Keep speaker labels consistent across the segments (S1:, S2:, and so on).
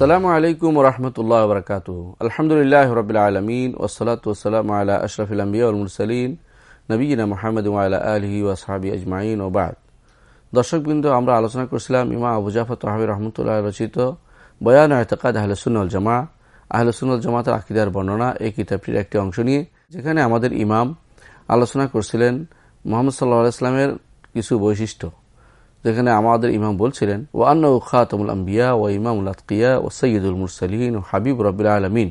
S1: আসসালামু আলাইকুম রহমতুল্লাহ বরকাত আলহামদুলিল্লাহ রবিল আলমিন ওসলাত ওসালাম আল্লাহ আশরফুল আম্বিয়া উলমুরসলিন নবীনা মোহাম্মদ আলহি ওয়াসাবি আজমাইন ওবাদ দর্শকবৃন্দ, আমরা আলোচনা করছিলাম ইমা আবু জাফর তহাবি রহমতুল্লাহ রচিত বয়ান এতকাদ আহলসুল জামা আহলসুল জামাতের আকিদার বর্ণনা এই কিতাবটির একটি অংশ নিয়ে, যেখানে আমাদের ইমাম আলোচনা করছিলেন মোহাম্মদ সাল্লাহ ইসলামের কিছু বৈশিষ্ট্য। যেখানে আমাদের ইমাম বলছিলেন ও আন্না খাতমুল আম্বিয়া ও ইমামুল আতকিয়া ও সৈয়দুল মুরসালিন ও হাবিব রবিল আলমিন।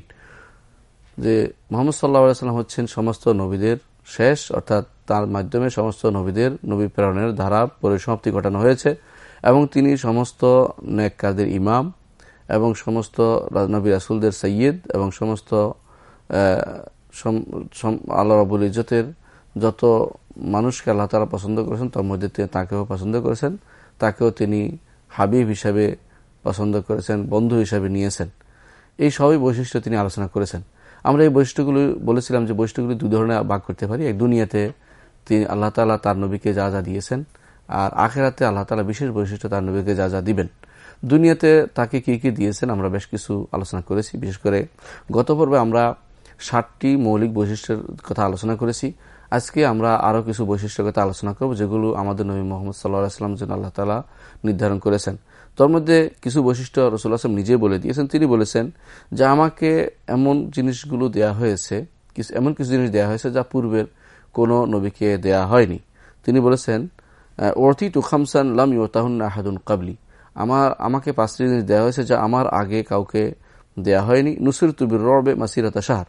S1: যে মোহাম্মদ সাল্লাহ সাল্লাম হচ্ছেন সমস্ত নবীদের শেষ, অর্থাৎ তার মাধ্যমে সমস্ত নবীদের, নবী প্রেরণের ধারা পরিসমাপ্তি ঘটানো হয়েছে এবং তিনি সমস্ত নেককাদের ইমাম এবং সমস্ত নবী রাসুলদের সৈয়দ এবং সমস্ত আল্লাহ রাবুল ইজতের যত মানুষকে আল্লাহ তালা পছন্দ করেছেন, তার মধ্যে তিনি তাকেও পছন্দ করেছেন। তাকেও তিনি হাবিব হিসাবে পছন্দ করেছেন, বন্ধু হিসাবে নিয়েছেন। এই সবই বৈশিষ্ট্য তিনি আলোচনা করেছেন। আমরা এই বৈশিষ্ট্যগুলি বলেছিলাম যে বৈশিষ্ট্যগুলি দু ধরনের ভাগ করতে পারি। এক দুনিয়াতে তিনি আল্লাহ তালা তার নবীকে যা যা দিয়েছেন, আর আখেরাতে আল্লাহ তালা বিশেষ বৈশিষ্ট্য তার নবীকে যা যা দিবেন। দুনিয়াতে তাকে কি কি দিয়েছেন আমরা বেশ কিছু আলোচনা করেছি। বিশেষ করে গত পর্বে আমরা ষাটটি মৌলিক বৈশিষ্ট্যের কথা আলোচনা করেছি। আজকে আমরা আরও কিছু বৈশিষ্ট্যের কথা আলোচনা করব, যেগুলো আমাদের নবী মোহাম্মদ সাল্লাহ আসলাম যেন আল্লাহ তালা নির্ধারণ করেছেন। তোর মধ্যে কিছু বৈশিষ্ট্য রসুল আসলাম নিজে বলে দিয়েছেন। তিনি বলেছেন যে, আমাকে এমন জিনিসগুলো দেয়া হয়েছে, কিছু এমন কিছু জিনিস দেয়া হয়েছে যা পূর্বের কোনো নবীকে দেয়া হয়নি। তিনি বলেছেন ওরথি টু খামসান লাম ইউতাহুন আহাদুন কাবলি আমার আমাকে পাঁচটি জিনিস দেওয়া হয়েছে যা আমার আগে কাউকে দেয়া হয়নি। নুসির তুবির রবে মাসিরতা শাহর।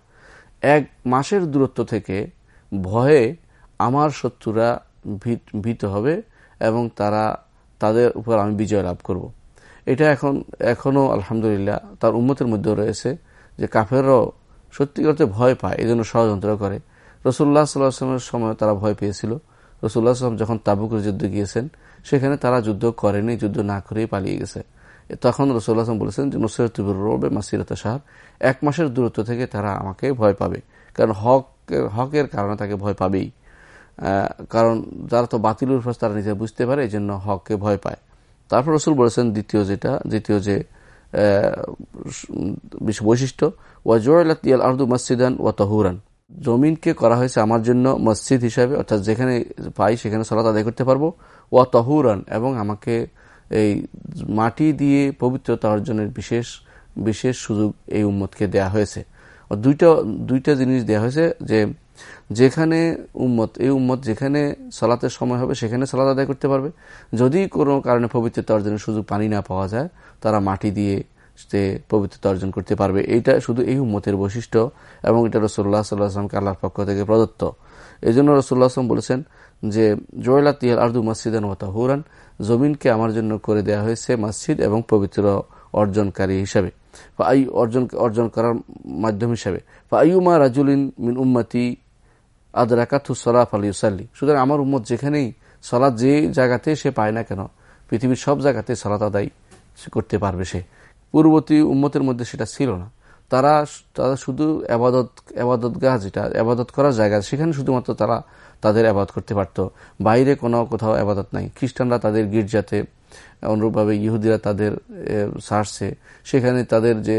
S1: এক, মাসের দূরত্ব থেকে ভয়ে আমার শত্রুরা ভীত হবে এবং তারা তাদের উপর আমি বিজয় লাভ করব। এটা এখন, এখনও আলহামদুলিল্লাহ তার উন্মতের মধ্যেও রয়েছে যে কাফেরও সত্যি করতে ভয় পায় এই জন্য ষড়যন্ত্র করে। রসুল্লাহ সাল্লাহামের সময় তারা ভয় পেয়েছিল। রসুল্লাহ সাল্লাম যখন তাবুকের যুদ্ধে গিয়েছেন, সেখানে তারা যুদ্ধ করেনি, যুদ্ধ না করেই পালিয়ে গেছে। তখন রসুল্লাহ আসলাম বলেছেন যে, নুসরত রবে মাসিরত সাহাব এক মাসের দূরত্ব থেকে তারা আমাকে ভয় পাবে। কারণ হক হকের হকের কারণে তাকে ভয় পাবেই। কারণ যারা তো বাতিল উরফাস তারা নিজে বুঝতে পারে এই জন্য হককে ভয় পায়। তারপর রসুল বলেছেন দ্বিতীয় যেটা, দ্বিতীয় যে বৈশিষ্ট্য ওয়াজুয়াল আর্দু মসজিদান ও তহুরান। জমিনকে করা হয়েছে আমার জন্য মসজিদ হিসাবে, অর্থাৎ যেখানে পাই সেখানে সলাত আদায় করতে পারব। ও তহুরান, এবং আমাকে এই মাটি দিয়ে পবিত্রতা অর্জনের বিশেষ বিশেষ সুযোগ এই উম্মতকে দেয়া হয়েছে। দুইটা দুইটা জিনিস দেওয়া হয়েছে যে যেখানে উম্মত, এই উম্মত যেখানে সলাতের সময় হবে সেখানে সলাত আদায় করতে পারবে। যদি কোনো কারণে পবিত্রতা অর্জনের সুযোগ পানি না পাওয়া যায়, তারা মাটি দিয়ে সে পবিত্রতা অর্জন করতে পারবে। এইটা শুধু এই উম্মতের বৈশিষ্ট্য এবং এটা রসোল্লা সাল্লাহ আসলামকে আল্লাহর পক্ষ থেকে প্রদত্ত। এই জন্য রসুল্লাহ আসলাম বলেছেন যে জয়লা তিয়াল আর্দু মসজিদান ও তাহুরান, জমিনকে আমার জন্য করে দেওয়া হয়েছে মসজিদ এবং পবিত্র অর্জনকারী হিসাবে। অর্জন অর্জন করার মাধ্যম হিসাবে। আইউমা রাজুলিন মিন উম্মতি আদরাকাতু সলাফ আলী সাল্লি সুতরাং আমার উম্মত যেখানেই সলাদ যে জায়গাতে সে পায় না কেন, পৃথিবীর সব জায়গাতে সলাত আদায় করতে পারবে সে। পূর্ববর্তী উম্মতের মধ্যে সেটা ছিল না। তারা তারা শুধু আবাদত আবাদত গাহ যেটা, আবাদত করার জায়গা, সেখানে শুধুমাত্র তারা তাদের আবাদত করতে পারত। বাইরে কোনো কোথাও আবাদত নাই। খ্রিস্টানরা তাদের গির্জাতে অনুরূপভাবে ইহুদিরা তাদের সারছে। সেখানে তাদের যে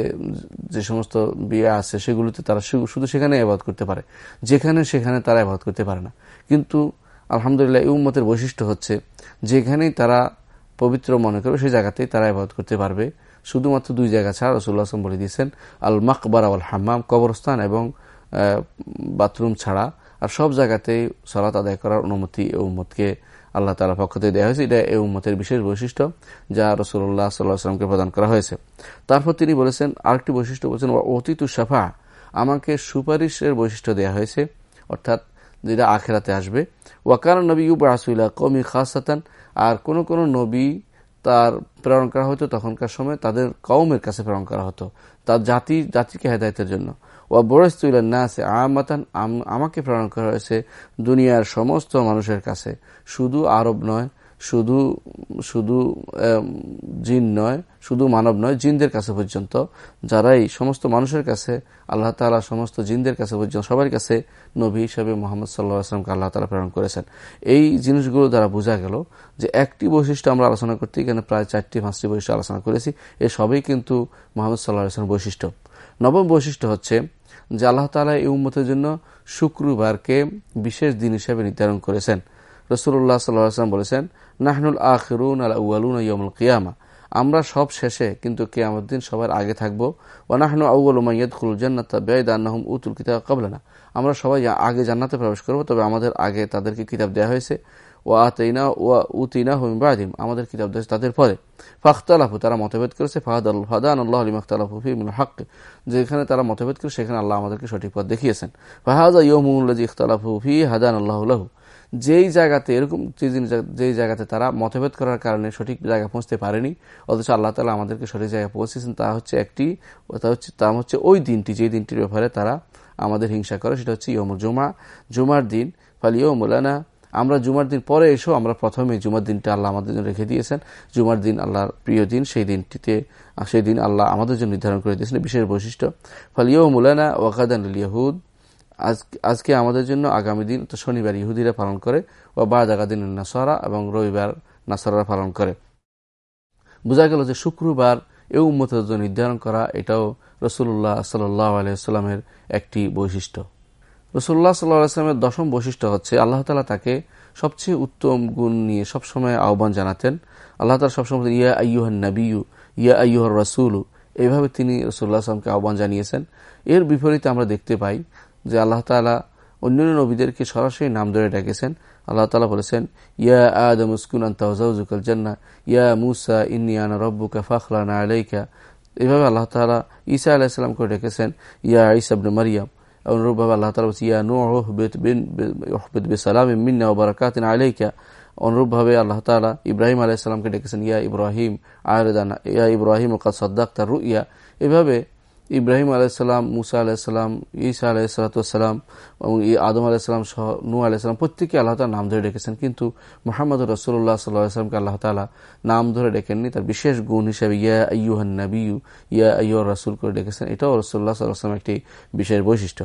S1: যে সমস্ত বিয়ে আছে, সেগুলোতে তারা শুধু সেখানে আবাদ করতে পারে। যেখানে সেখানে তারা আবাদ করতে পারে না। কিন্তু আলহামদুলিল্লাহ, এই উম্মতের বৈশিষ্ট্য হচ্ছে, যেখানেই তারা পবিত্র মনে করবে, সেই জায়গাতেই তারা আবাদ করতে পারবে। শুধুমাত্র দুই জায়গা ছাড়া রসুল্লাহ আসলাম বলে দিয়েছেন আল মাকবার আল হাম্মাম কবরস্থান এবং বাথরুম ছাড়া। আর সব জায়গাতেই সলাত আদায় করার অনুমতি উম্মতকে আল্লাহ তালা পক্ষ থেকে দেওয়া হয়েছে, এটা এই উম্মতের বিশেষ বৈশিষ্ট্য যা রসুল্লাহ সাল্লাহামকে প্রদান করা হয়েছে। তারপর তিনি বলেছেন, আরেকটি বৈশিষ্ট্য বলেছেন অতীতু সাফা আমাকে সুপারিশের বৈশিষ্ট্য দেওয়া হয়েছে, অর্থাৎ যেটা আখেরাতে আসবে। ওয়াকার নবী ইউব রাসুল্লাহ কমি খাসাতান, আর কোন কোন নবী তার প্রেরণ করা হতো তখনকার সময়, তাদের কৌমের কাছে প্রেরণ করা হতো, তার জাতি, জাতিকে হেদায়তের জন্য। ও বরস্তুল্লাহ না আছে আমাতান আমাকে প্রেরণ করা হয়েছে দুনিয়ার সমস্ত মানুষের কাছে। শুধু আরব নয়, শুধু শুধু জিন নয়, শুধু মানব নয়, জিনদের কাছে পর্যন্ত। যারাই সমস্ত মানুষের কাছে, আল্লাহ তালা সমস্ত জিনদের কাছে পর্যন্ত, সবার কাছে নবী হিসাবে মোহাম্মদ সাল্লাহ আসলামকে আল্লাহ তালা প্রেরণ করেছেন। এই জিনিসগুলো দ্বারা বোঝা গেল যে একটি বৈশিষ্ট্য আমরা আলোচনা করতে এখানে প্রায় চারটি, পাঁচটি বৈশিষ্ট্য আলোচনা করেছি। এ সবই কিন্তু মোহাম্মদ সাল্লাহ আসলাম বৈশিষ্ট্য। নবম বৈশিষ্ট্য হচ্ছে যে আল্লাহ তালা এই উম্মতের জন্য শুক্রবারকে বিশেষ দিন হিসেবে নির্ধারণ করেছেন। রসুল্লাহ সাল্লাম বলেছেন, নাহনুল আখরুন আল উয়ালুন ইয়মুল কিয়ামা। আমরা সব শেষে কিন্তু কেয়ামত দিন সবার আগে থাকব। ওয়ানাহনু আউ্ল মাইয়াদ খুল জান্নাত বেদ আন্নাহম উতুল কিতাব কাবলানা আমরা সবাই আগে জান্নাতে প্রবেশ করব, তবে আমাদের আগে তাদেরকে কিতাব দেওয়া হয়েছে। ও আতইনা ও উতিনা হুম বাদিম আমাদের কিতাব দিয়েছে তাদের পরে। ফাখতালাফু, তারা মতভেদ করেছে ফাহাদ ফাদান আল্লাহ আলী মখতালাফু ফিমুল হক, যেখানে তারা মতভেদ করে, সেখানে আল্লাহ আমাদেরকে সঠিক পথ দেখিয়েছেন। ফাহাদা ইয়মুল্লাজি ইখতালাফু ফি হাদান আল্লাহ যেই জায়গাতে এরকম, যেই জায়গাতে তারা মতভেদ করার কারণে সঠিক জায়গায় পৌঁছতে পারেনি, অথচ আল্লাহ তালা আমাদেরকে সঠিক জায়গায় পৌঁছেছেন, তা হচ্ছে একটি, তা হচ্ছে তা হচ্ছে ওই দিনটি, যেই দিনটির ব্যাপারে তারা আমাদের হিংসা করে, সেটা হচ্ছে ইয়মুল জুমা। জুমার দিন ফাল ইয়মুলানা আমরা জুমার দিন পরে এসেও আমরা প্রথমে জুমার দিনটা আল্লাহ আমাদের জন্য রেখে দিয়েছেন। জুমার দিন আল্লাহর প্রিয় দিন, সেই দিনটিতে সেই দিন আল্লাহ আমাদের জন্য নির্ধারণ করে দিয়েছেন বিশেষ বৈশিষ্ট্য। ফালিও মুলানা ওয়াকাদান ইয়াহুদ আজকে আমাদের জন্য আগামী দিন, তো শনিবার ইহুদিরা পালন করে ও বা জাগা দিন নাসারা এবং রবিবার নাসারা পালন করে। বোঝা গেল যে শুক্রবার এ উম্মতের জন্য নির্ধারণ করা, এটাও রসুল্লাহ সাল্লাহ আলহিহাস্লামের একটি বৈশিষ্ট্য। রসুল্লাহ সাল্লাহামের দশম বৈশিষ্ট্য হচ্ছে, আল্লাহ তালা তাকে সবচেয়ে উত্তম গুণ নিয়ে সবসময় আহ্বান জানাতেন। আল্লাহ তালা সবসময় ইয়া আইয়ুহান নবিউ ইয়া আইয়ুহর রসুলু। এইভাবে তিনি রসুল্লাহ আসলামকে আহ্বান জানিয়েছেন। এর বিপরীতে আমরা দেখতে পাই যে আল্লাহ তালা অন্যান্য নবীদেরকে সরাসরি নাম ধরে ডেকেছেন। আল্লাহ তালা বলেছেন, ইয়া আদম উস্কুন আন্তাউজাউজুকাল জান্না ইয়া মুসা ইন্নিয়ানা রব্বুকা ফাখলানা আলাইকা। এভাবে আল্লাহ তালা ঈসা আলাহিসাল্লামকে ডেকেছেন, ইয়া ইসাবনে মারিয়াম অনুরূপভাবে আল্লাহ তালা বলছে ইয়া নুহবেদ বেসালাম মিন্না ও বারাকাতিন আলাইকা অনুরূপভাবে আল্লাহ তালা ইব্রাহিম আলাইসাল্লামকে ডেকেছেন ইয়া ইব্রাহিম আয়দানা ইয়া ইব্রাহিম ওকাদ সদ্দাক তার রু ইয়া এভাবে ইব্রাহিম আলাইসাল্লাম মুসা আলাইসাল্লাম ঈসা আলাইসালাতাম এবং ই আদম আলাইসাল্লাম সহ নু আলাইসাল্লাম প্রত্যেকে আল্লাহ তালা নাম ধরে ডেকেছেন। কিন্তু মোহাম্মদ রসুল্লাহ সাল্লাহামকে আল্লাহ তালা নাম ধরে ডেকেননি। তার বিশেষ গুণ হিসেবে ইয়া আইয়ুহান নবিউ ইয়া আইয়ুর রাসুল করে ডেকেছেন। এটাও রসুল্লাহ সাল্লাহাম একটি বিশেষ বৈশিষ্ট্য।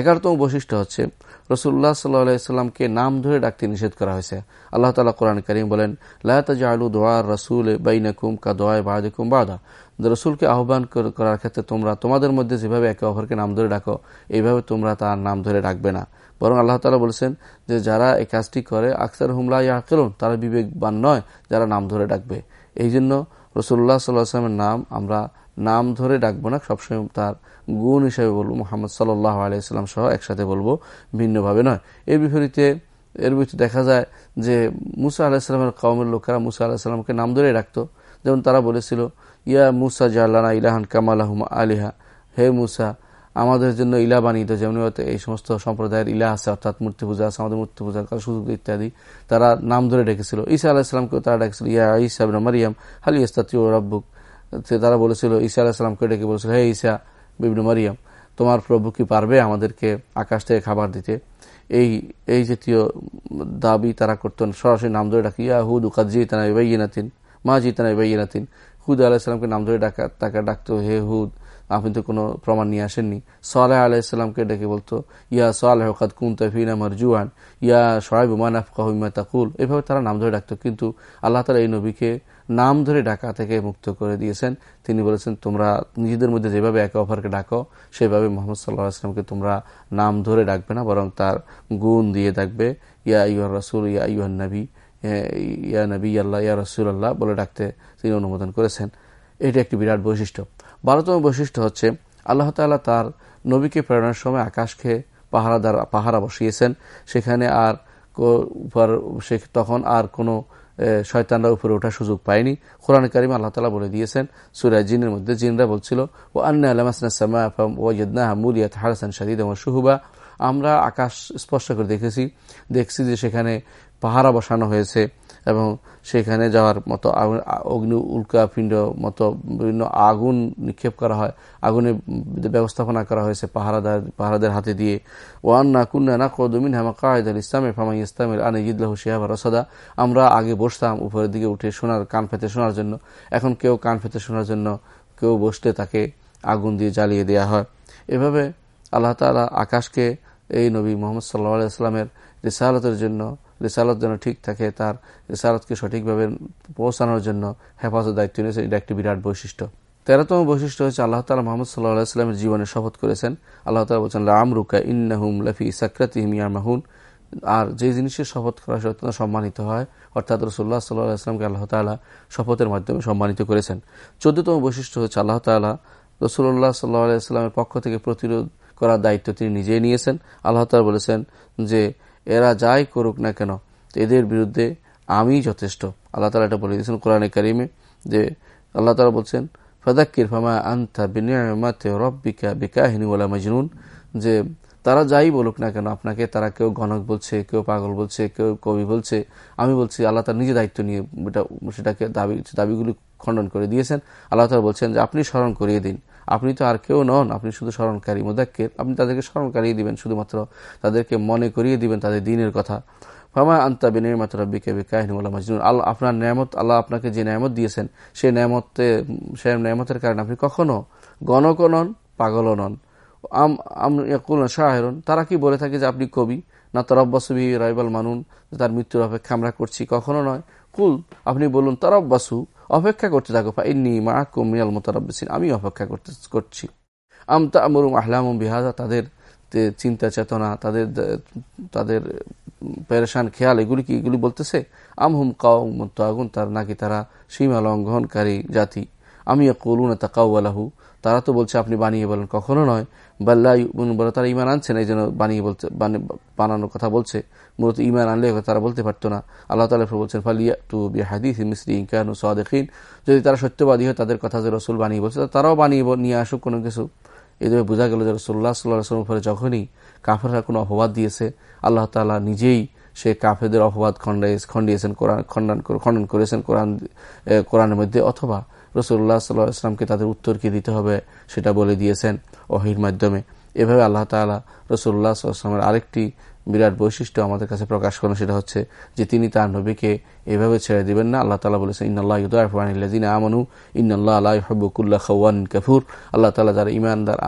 S1: এগারোতম বৈশিষ্ট্য হচ্ছে রসুল্লাহ সাল্লাহ সাল্লাহামকে নাম ধরে ডাকতে নিষেধ করা হয়েছে। আল্লাহ তালা কোরআন করিম বলেন লাহতাজ আলু দোয়ার রসুল বাইনাকুম কা বাহাদিকুম বাদা। রসুলকে আহ্বান করার ক্ষেত্রে তোমরা তোমাদের মধ্যে যেভাবে একে অপরকে নাম ধরে ডাকো, এইভাবে তোমরা তার নাম ধরে ডাকবে না। বরং আল্লাহ তালা বলেছেন যে যারা এই কাজটি করে আখতার হুমলা ইয়াকেলুন তারা বিবেকবান নয়, যারা নাম ধরে ডাকবে। এই জন্য রসুল্লাহ সাল্লাহ আসলামের নাম, আমরা নাম ধরে ডাকবো না, সবসময় তার গুণ হিসেবে বলব, মোহাম্মদ সাল্লাহ আলাইসাল্লাম সহ একসাথে বলব, ভিন্নভাবে নয়। এর বিপরীতে এর বিপরীতে দেখা যায় যে মুসা আলাহিসাল্লামের কওমের লোকেরা মুসা আলাহিসাল্লামকে নাম ধরে ডাকতো। যেমন তারা বলেছিল ইয়া মুসা জাল্লানা ইলাহান কামালাহুমা আলিহা। হে মুসা, আমাদের জন্য ইলা বানিত যেমন এই সমস্ত সম্প্রদায়ের ইলা আছে, অর্থাৎ মূর্তি পূজা আছে, আমাদের মূর্তি পূজার সুযোগ ইত্যাদি, তারা নাম ধরে ডেকেছিল। ঈসা আলাহিসামকেও তারা ডেকেছিল, ইয়া ইসা মারিয়াম, হালি ইস্তাতি রব্বুক? তারা বলেছিল, ঈসা আলাহিসামকে ডেকে বলেছিল, হে ঈসা বিভিন্ন মারিয়াম, তোমার প্রভু কি পারবে আমাদেরকে আকাশ থেকে খাবার দিতে? এই এই জাতীয় দাবি তারা করতেন। সরাসরি নাম ধরে ডাকি ইয়া হুদ উকাদ জিতানা ইবাইনাতিন মা জিতানা ইবাইনাতিন হুদ আলাহিসামকে নাম ধরে ডাকা, তাকে ডাকতো, হে হুদ, আপনি তো কোনো প্রমাণ নিয়ে আসেননি। সালেহ আলাইসাল্লামকে ডেকে বলতো, ইয়া সালেহ কাদ কুন তফিনা মারজুয়ান ইয়া সোহাইব মানাফ কাহিমা তাকুল। এভাবে তারা নাম ধরে ডাকতো, কিন্তু আল্লাহ তালা এই নবীকে নাম ধরে ডাকা থেকে মুক্ত করে দিয়েছেন। তিনি বলেছেন, তোমরা নিজেদের মধ্যে যেভাবে একে অপরকে ডাকো, সেভাবে মোহাম্মদ সাল্লাহ আসলামকে তোমরা নাম ধরে ডাকবে না, বরং তার গুণ দিয়ে ডাকবে, ইয়া ইউর রসুল, ইয়া ইউহান নবী। ইয়া নবী আল্লাহ, ইয়া রসুল আল্লাহ বলে ডাকতে তিনি অনুমোদন করেছেন। এটি একটি বিরাট বৈশিষ্ট্য। বারোতম বৈশিষ্ট্য হচ্ছে, আল্লাহ তালা তার নবীকে প্রেরণার সময় আকাশকে পাহারাদার পাহারা বসিয়েছেন। সেখানে আর তখন আর কোনো শয়তানরা উপরে ওঠার সুযোগ পায়নি। কোরআন করিম আল্লাহ তালা বলে দিয়েছেন সুরায় জিনের মধ্যে জিনরা বলছিল ও আন্না আলমাসনা সামা ওয়াজদনা মুলিয়াত হারসান শাদিদ সুহুবা আমরা আকাশ স্পর্শ করে দেখেছি দেখছি যে সেখানে পাহারা বসানো হয়েছে এবং সেখানে যাওয়ার মতো অগ্নি, উল্কা, পিণ্ড মতো বিভিন্ন আগুন নিক্ষেপ করা হয়। আগুনে ব্যবস্থাপনা করা হয়েছে পাহারাদার, পাহারাদের হাতে দিয়ে। ওয়ান্না কুন্না না কদমিন হামা কায়দ আল ইসলামের ফামাই ইসলামের আনে ইদুল্লাহ শিহাব রসাদা। আমরা আগে বসতাম উপরের দিকে উঠে শোনার কান ফেতে শোনার জন্য। এখন কেউ কান ফেতে শোনার জন্য কেউ বসলে তাকে আগুন দিয়ে জ্বালিয়ে দেওয়া হয়। এভাবে আল্লাহ তালা আকাশকে এই নবী মোহাম্মদ সাল্লাহ আলাইস্লামের রিসালতের জন্য, রিসালত যেন ঠিক থাকে, তার রিসালতকে সঠিকভাবে পৌঁছানোর জন্য হেফাজত দায়িত্ব নিয়েছেন। এটা একটি বিরাট বৈশিষ্ট্য। তেরোতম বৈশিষ্ট্য হচ্ছে আল্লাহ তালা মোহাম্মদ সাল্লাহ আলাইস্লামের জীবনে শপথ করেছেন। আল্লাহ তালা বলছেন রামরুকা ইন্নাহুম লফি সাকরাতিহিম মাহুন আর যে জিনিসের শপথ করা অত্যন্ত সম্মানিত হয়। অর্থাৎ রসুল্লাহ সাল্লাহ আসলামকে আল্লাহ তালা শপথের মাধ্যমে সম্মানিত করেছেন। চোদ্দতম বৈশিষ্ট্য হচ্ছে আল্লাহ তালা রসুল্লাহ সাল্লাহ আলাইস্লামের পক্ষ থেকে প্রতিরোধ করার দায়িত্ব তিনি নিজেই নিয়েছেন। আল্লাহ তালা বলেছেন যে, এরা যাই করুক না কেন, এদের বিরুদ্ধে আমি যথেষ্ট। আল্লাহ তালা এটা বলে দিয়েছেন কোরআনে কারিমে যে, আল্লাহ তালা বলছেন ফদাক্কির ফামা আন্তা বিনিয়ামাতে রব্বিকা বিকাহিনী ওলা মজনুন। যে, তারা যাই বলুক না কেন, আপনাকে তারা কেউ গণক বলছে, কেউ পাগল বলছে, কেউ কবি বলছে, আমি বলছি আল্লাহ তার নিজে দায়িত্ব নিয়ে সেটাকে দাবি, দাবিগুলি খণ্ডন করে দিয়েছেন। আল্লাহ তালা বলছেন যে, আপনি স্মরণ করিয়ে দিন। আপনি তো আর কেউ নন, আপনি শুধু স্মরণকারী, মোদাক্কের। আপনি তাদেরকে স্মরণ স্মরণকারী দিবেন শুধুমাত্র। তাদেরকে মনে করিয়ে দিবেন তাদের দিনের কথা। ফামা আন্তা বিনের মাত্র রব্বিকে বিকাহিনুল্লাহ মাজনুন। আল্লাহ, আপনার ন্যামত, আল্লাহ আপনাকে যে ন্যামত দিয়েছেন সেই ন্যামতে, সে ন্যামতের কারণে আপনি কখনো গণকও নন, পাগলও নন। শাহেরন। তারা কি বলে থাকে যে আপনি কবি? না তরব্বাসুবি রাইবাল মানুন তার মৃত্যুর অপেক্ষা আমরা করছি। কখনো নয়। কুল, আপনি বলুন, তরব্বাসু অপেক্ষা করতে থাকো। ইন্নি মা কুমিয়াল মোতারব্বিসিন। আমি অপেক্ষা করতে, করছি। আমতা আমরুম আহলাম বিহাজা তাদের চিন্তা চেতনা, তাদের তাদের পেরেশান খেয়াল, এগুলি কি, এগুলি বলতেছে? আমহুম কাউ আগুন তার নাকি তারা সীমা লঙ্ঘনকারী জাতি। আমি কলুন তাকাউ তারা তো বলছে, আপনি বানিয়ে বলেন। কখনো নয়। বাল্লাই বলে তারা ইমান আনছে না, এই জন্য বানিয়ে বলছে বানানোর কথা বলছে। মূলত ইমান আনলে তারা বলতে পারতো না। আল্লাহ তালা বলছেন ফালিয়া টু বি হাদিস মিসরি ইনকানু যদি তারা সত্যবাদী হয়, তাদের কথা যে রসুল বানিয়ে বলছে তারাও বানিয়ে নিয়ে আসুক কোনো কিছু। এইভাবে বোঝা গেল যে রসুল্লাহ সাল্লাহ উপরে যখনই কাফেররা কোনো অপবাদ দিয়েছে, আল্লাহ তালা নিজেই সে কাফেদের অপবাদ খণ্ডিয়েছেন কোরআন, খণ্ডন খণ্ডন করেছেন কোরআন কোরআনের মধ্যে, অথবা রসুল্লাহ সাল্লাহ ইসলামকে তাদের উত্তর কি দিতে হবে সেটা বলে দিয়েছেন অহির মাধ্যমে। এভাবে আল্লাহ তালা রসুল্লাহ সাল্লামের আরেকটি বিরাট বৈশিষ্ট্য আমাদের কাছে প্রকাশ করেন, সেটা হচ্ছে যে তিনি তার নবীকে এভাবে ছেড়ে দিবেন না। আল্লাহ তালা বলেছেন ইন্নআল্লাহ আমানু ইন্নআল্লাহ আল্লাহ হব্বকুল্লাহ খাওয়ান কাফুর। আল্লাহ তালা যারা ইমানদার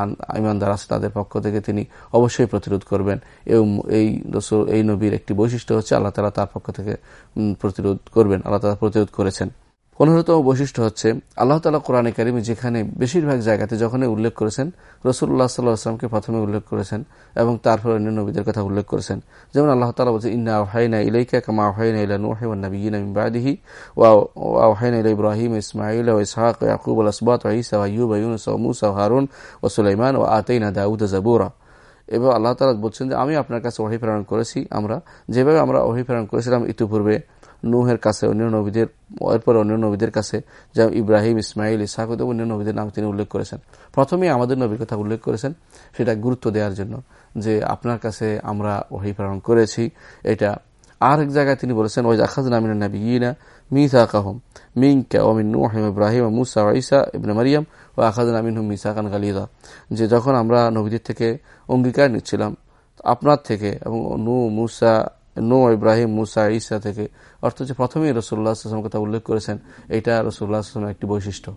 S1: ইমানদার আছে তাদের পক্ষ থেকে তিনি অবশ্যই প্রতিরোধ করবেন। এবং এই রসুল, এই নবীর একটি বৈশিষ্ট্য হচ্ছে আল্লাহ তালা তার পক্ষ থেকে প্রতিরোধ করবেন, আল্লাহ তালা প্রতিরোধ করেছেন। পনেরোতম বৈশিষ্ট্য হচ্ছে, আল্লাহ তালা কোরআনে কারিমে যেখানে বেশিরভাগ জায়গাতে যখনই উল্লেখ করেছেন রসুল্লাহ সাল্লাহ আসলামকে প্রথমে উল্লেখ করেছেন এবং তারপর অন্য নবীদের কথা উল্লেখ করেছেন। যেমন আল্লাহ তালা বলছে ইন্না আহাইনা ইলাইকা কামা আহাইনা ইলা নুহিন নবীন বাদিহি ইলা ইব্রাহিম ইসমাইল ও ইসহাক ইয়াকুব আল আসবাত ইসা ইউব ইউনুস ওয়া মুসা হারুন ও সুলাইমান ও আতাইনা দাউদ জাবুরা এবং আল্লাহ তালা বলছেন যে, আমি আপনার কাছে ওহি প্রেরণ করেছি, আমরা যেভাবে আমরা ওহি প্রেরণ করেছিলাম, ইতিপূর্বে নুহের কাছে অন্য নবীদের, এরপর অন্য নবীদের কাছে যেমন ইব্রাহিম ইসমাইল ইসাহ অন্য নবীদের নাম তিনি উল্লেখ করেছেন। প্রথমেই আমাদের নবীর কথা উল্লেখ করেছেন, সেটা গুরুত্ব দেওয়ার জন্য, যে আপনার কাছে আমরা ওহি প্রেরণ করেছি। এটা আর এক জায়গায় তিনি বলেছেন ওই আখাজ নামিন নবী ইনা মিসা কাহম মিঙ্কা ওমিন নুহিম ইব্রাহিম মুসা ইসা ইবনে মারিয়াম ও আখাজ নামিন হুম মিসা খান গালিদা যে যখন আমরা নবীদের থেকে অঙ্গীকার নিচ্ছিলাম, আপনার থেকে এবং নু মুসা নো ইব্রাহিম, মুসা ইসা থেকে। অর্থ যে প্রথমেই রসুল্লাহ আসলাম কথা উল্লেখ করেছেন এটা রসুল্লাহ আসলামের একটি বৈশিষ্ট্য।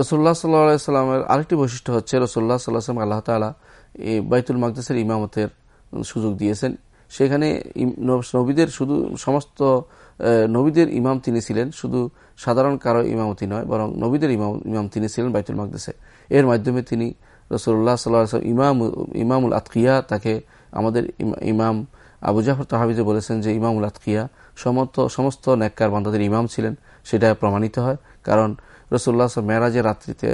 S1: রসুল্লাহ সাল্লাহ সাল্লামের আরেকটি বৈশিষ্ট্য হচ্ছে রসুল্লাহ সাল্লাহ সাল্লাম আল্লাহ তালা এই বাইতুল মাকদাসের ইমামতের সুযোগ দিয়েছেন। সেখানে নবীদের শুধু সমস্ত নবীদের ইমাম তিনি ছিলেন, শুধু সাধারণ কারও ইমামতি নয়, বরং নবীদের ইমাম ইমাম তিনি ছিলেন বাইতুল মাকদেশে এর মাধ্যমে তিনি রসুল্লাহ সাল্লাহ ইমাম ইমামুল আতকিয়া, তাকে আমাদের ইমাম আবু জাফর তাহাবিজে বলেছেন যে, ইমামুল আতকিয়া সমস্ত সমস্ত নেককার বান্ধাদের ইমাম ছিলেন, সেটা প্রমাণিত হয়। কারণ রসুল্লাহ মেয়ারাজের রাত্রিতে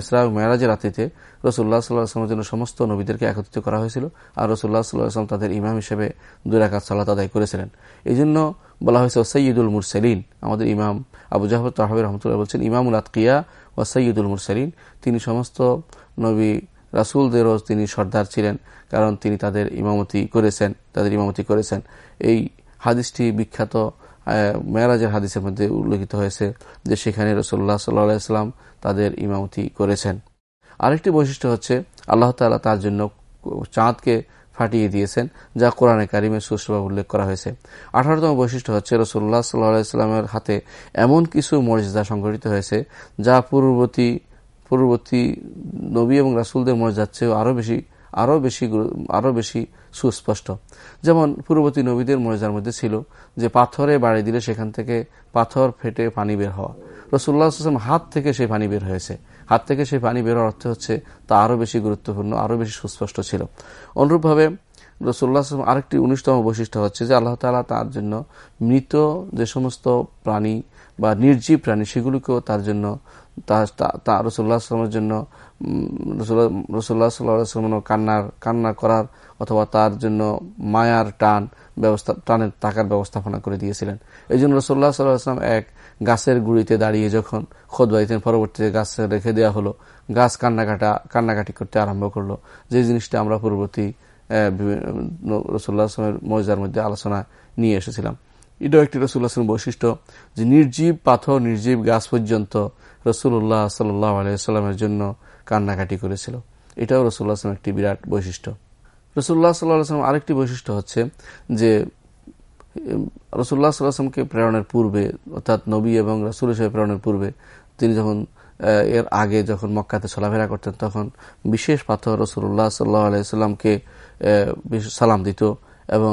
S1: এসরা মেয়ারাজের রাত্রিতে রসুল্লাহ সাল্লাহ আসলামের জন্য সমস্ত নবীদেরকে একত্রিত করা হয়েছিল আর রসুল্লাহ সাল্লাহ আসলাম তাদের ইমাম হিসেবে দুরাকাত সাল্লাত আদায় করেছিলেন। এই জন্য বলা হয়েছে সৈয়দুল মুরসালিন, আমাদের ইমাম আবু জাফর তাহাবির রহমতুল্লাহ বলছেন, ইমামুল আতকিয়া ও সৈয়দুল মুরসালিন, তিনি সমস্ত নবী রাসুলদেরও তিনি সর্দার ছিলেন, কারণ তিনি তাদের ইমামতি করেছেন, তাদের ইমামতি করেছেন। এই হাদিসটি বিখ্যাত মেয়ারাজের হাদিসের মধ্যে উল্লেখিত হয়েছে যে সেখানে রসোল্লা সাল্লাম তাদের ইমামতি করেছেন। আরেকটি বৈশিষ্ট্য হচ্ছে, আল্লাহ তালা তার জন্য চাঁদকে ফাটিয়ে দিয়েছেন, যা কোরআনে কারিমে সুস্থভাবে উল্লেখ করা হয়েছে। আঠারোতম বৈশিষ্ট্য হচ্ছে রসুল্লাহ সাল্লাহামের হাতে এমন কিছু মর্যাদা সংঘটিত হয়েছে, যা পূর্ববর্তী পূর্ববর্তী নবী এবং রাসুলদের মর্যাদার চেয়েও আরও বেশি আরও বেশি আরও বেশি সুস্পষ্ট। যেমন পূর্ববর্তী নবীদের মর্যাদার মধ্যে ছিল যে পাথরে বাড়ি দিলে সেখান থেকে পাথর ফেটে পানি বের হওয়া। রসুল্লাহ আসলাম হাত থেকে সেই পানি বের হয়েছে। হাত থেকে সেই পানি বের হওয়ার অর্থ হচ্ছে তা আরও বেশি গুরুত্বপূর্ণ আরও বেশি সুস্পষ্ট ছিল। অনুরূপভাবে রসুল্লাহ আসলাম আরেকটি উনিশতম বৈশিষ্ট্য হচ্ছে যে আল্লাহ তালা তার জন্য মৃত যে সমস্ত প্রাণী বা নির্জীব প্রাণী সেগুলিকেও তার জন্য তা রসুল্লাহ আসলামের জন্য রসুল্লাহ সাল্লাহ কান্নার, কান্না করার অথবা তার জন্য মায়ার টান ব্যবস্থা, টানের টাকার ব্যবস্থাপনা করে দিয়েছিলেন। এই জন্য রসুল্লাহ সাল্লাহাম এক গাছের গুড়িতে দাঁড়িয়ে যখন খোদ বাড়িতেন পরবর্তীতে গাছ রেখে দেওয়া হলো, গাছ কান্নাকাটা, কান্নাকাটি করতে আরম্ভ করল। যে জিনিসটা আমরা পূর্ববর্তী রসুল্লাহ আসলামের মজার মধ্যে আলোচনা নিয়ে এসেছিলাম। এটাও একটি রসুল্লাহ আসলাম বৈশিষ্ট্য যে নির্জীব পাথর, নির্জীব গাছ পর্যন্ত রসুল্লাহ সাল্লাহ আলাইস্লামের জন্য কান্নাকাটি করেছিল। এটাও রসুল্লাহ আসলাম একটি বিরাট বৈশিষ্ট্য। রসুল্লাহ সাল্লাম আরেকটি বৈশিষ্ট্য হচ্ছে যে রসুল্লাহ সাল্লাহামকে প্রেরণের পূর্বে, অর্থাৎ নবী এবং রসুল হিসেবে প্রেরণের পূর্বে, তিনি যখন এর আগে যখন মক্কাতে চলাফেরা করতেন, তখন বিশেষ পাথর রসুল্লাহ সাল্লাহ আলাইস্লামকে সালাম দিত। এবং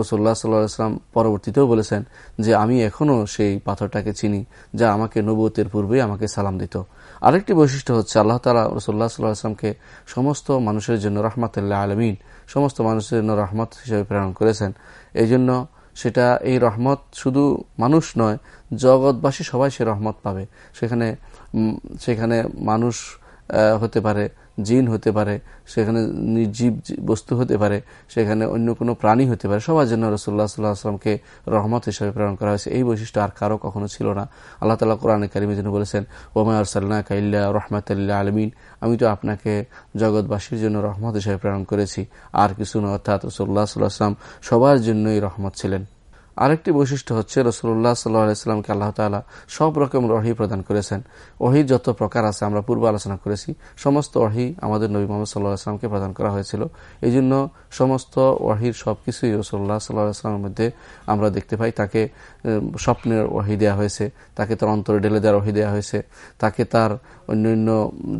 S1: রসুল্লাহ সাল্লাহাম পরবর্তীতেও বলেছেন যে আমি এখনও সেই পাথরটাকে চিনি যা আমাকে নবতের পূর্বেই আমাকে সালাম দিত। আরেকটি বৈশিষ্ট্য হচ্ছে আল্লাহ তালা রসুল্লাহ সাল্লাহ আসলামকে সমস্ত মানুষের জন্য রহমতুল্লাহ আলমিন, সমস্ত মানুষের জন্য রহমত হিসেবে প্রেরণ করেছেন। এই জন্য সেটা এই রহমত শুধু মানুষ নয়, জগৎবাসী সবাই সে রহমত পাবে। সেখানে সেখানে মানুষ হতে পারে জিন হতে পারে, সেখানে নির্জীব বস্তু হতে পারে, সেখানে অন্য কোনো প্রাণী হতে পারে, সবার জন্য রসুল্লাহ সাল্লাহ আসলামকে রহমত হিসেবে প্রেরণ করা হয়েছে। এই বৈশিষ্ট্য আর কারও কখনো ছিল না। আল্লাহ তালা কোরআন কারিমের জন্য বলেছেন ওমায় সাল্লাহ কাইল্লা রহমতুল্লাহ আলমিন আমি তো আপনাকে জগৎবাসীর জন্য রহমত হিসেবে প্রেরণ করেছি আর কিছু না। অর্থাৎ রসুল্লাহ সাল্লাহ আসলাম সবার জন্যই রহমত ছিলেন। আরেকটি বৈশিষ্ট্য হচ্ছে রসুল্লাহ সাল্লাহামকে আল্লাহ তালা সব রকম রহি প্রদান করেছেন। ওহি যত প্রকার আছে আমরা পূর্ব আলোচনা করেছি, সমস্ত ওহি আমাদের নবী মোহাম্মদ সাল্লাহ আসলামকে প্রদান করা হয়েছিল। এই জন্য সমস্ত ওয়াহির সব কিছুই রসুল্লাহ সাল্লাহ আসলামের মধ্যে আমরা দেখতে পাই। তাকে স্বপ্নের ওহি দেওয়া হয়েছে, তাকে তার অন্তরে ঢেলে দেওয়ার ওহি দেওয়া হয়েছে, তাকে তার অন্যান্য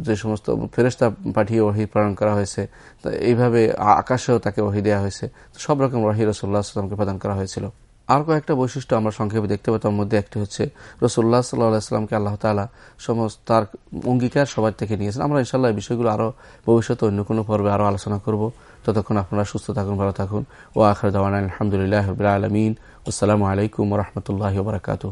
S1: যে সমস্ত ফেরেস্তা পাঠিয়ে ওহি প্রেরণ করা হয়েছে এইভাবে আকাশেও তাকে ওহি দেওয়া হয়েছে। সব রকম ওহি রসুল্লাহ আসলামকে প্রদান করা হয়েছিল। আর কয়েকটা বৈশিষ্ট্য আমরা সংক্ষেপে দেখতে পাই, তার মধ্যে একটি হচ্ছে রসুল্লাহ সাল্লাহামকে আল্লাহ তালা সমস্ত, তার অঙ্গীকার সবার থেকে নিয়েছেন। আমরা ইনশাল্লাহ বিষয়গুলো আরও ভবিষ্যতে অন্য কোনো পর্বে আরও আলোচনা করব। ততক্ষণ আপনারা সুস্থ থাকুন, ভালো থাকুন। ও আখর দাওয়ান আলহামদুলিল্লাহ আলমিন। আসসালামু আলাইকুম রহমতুল্লাহ বারকাতু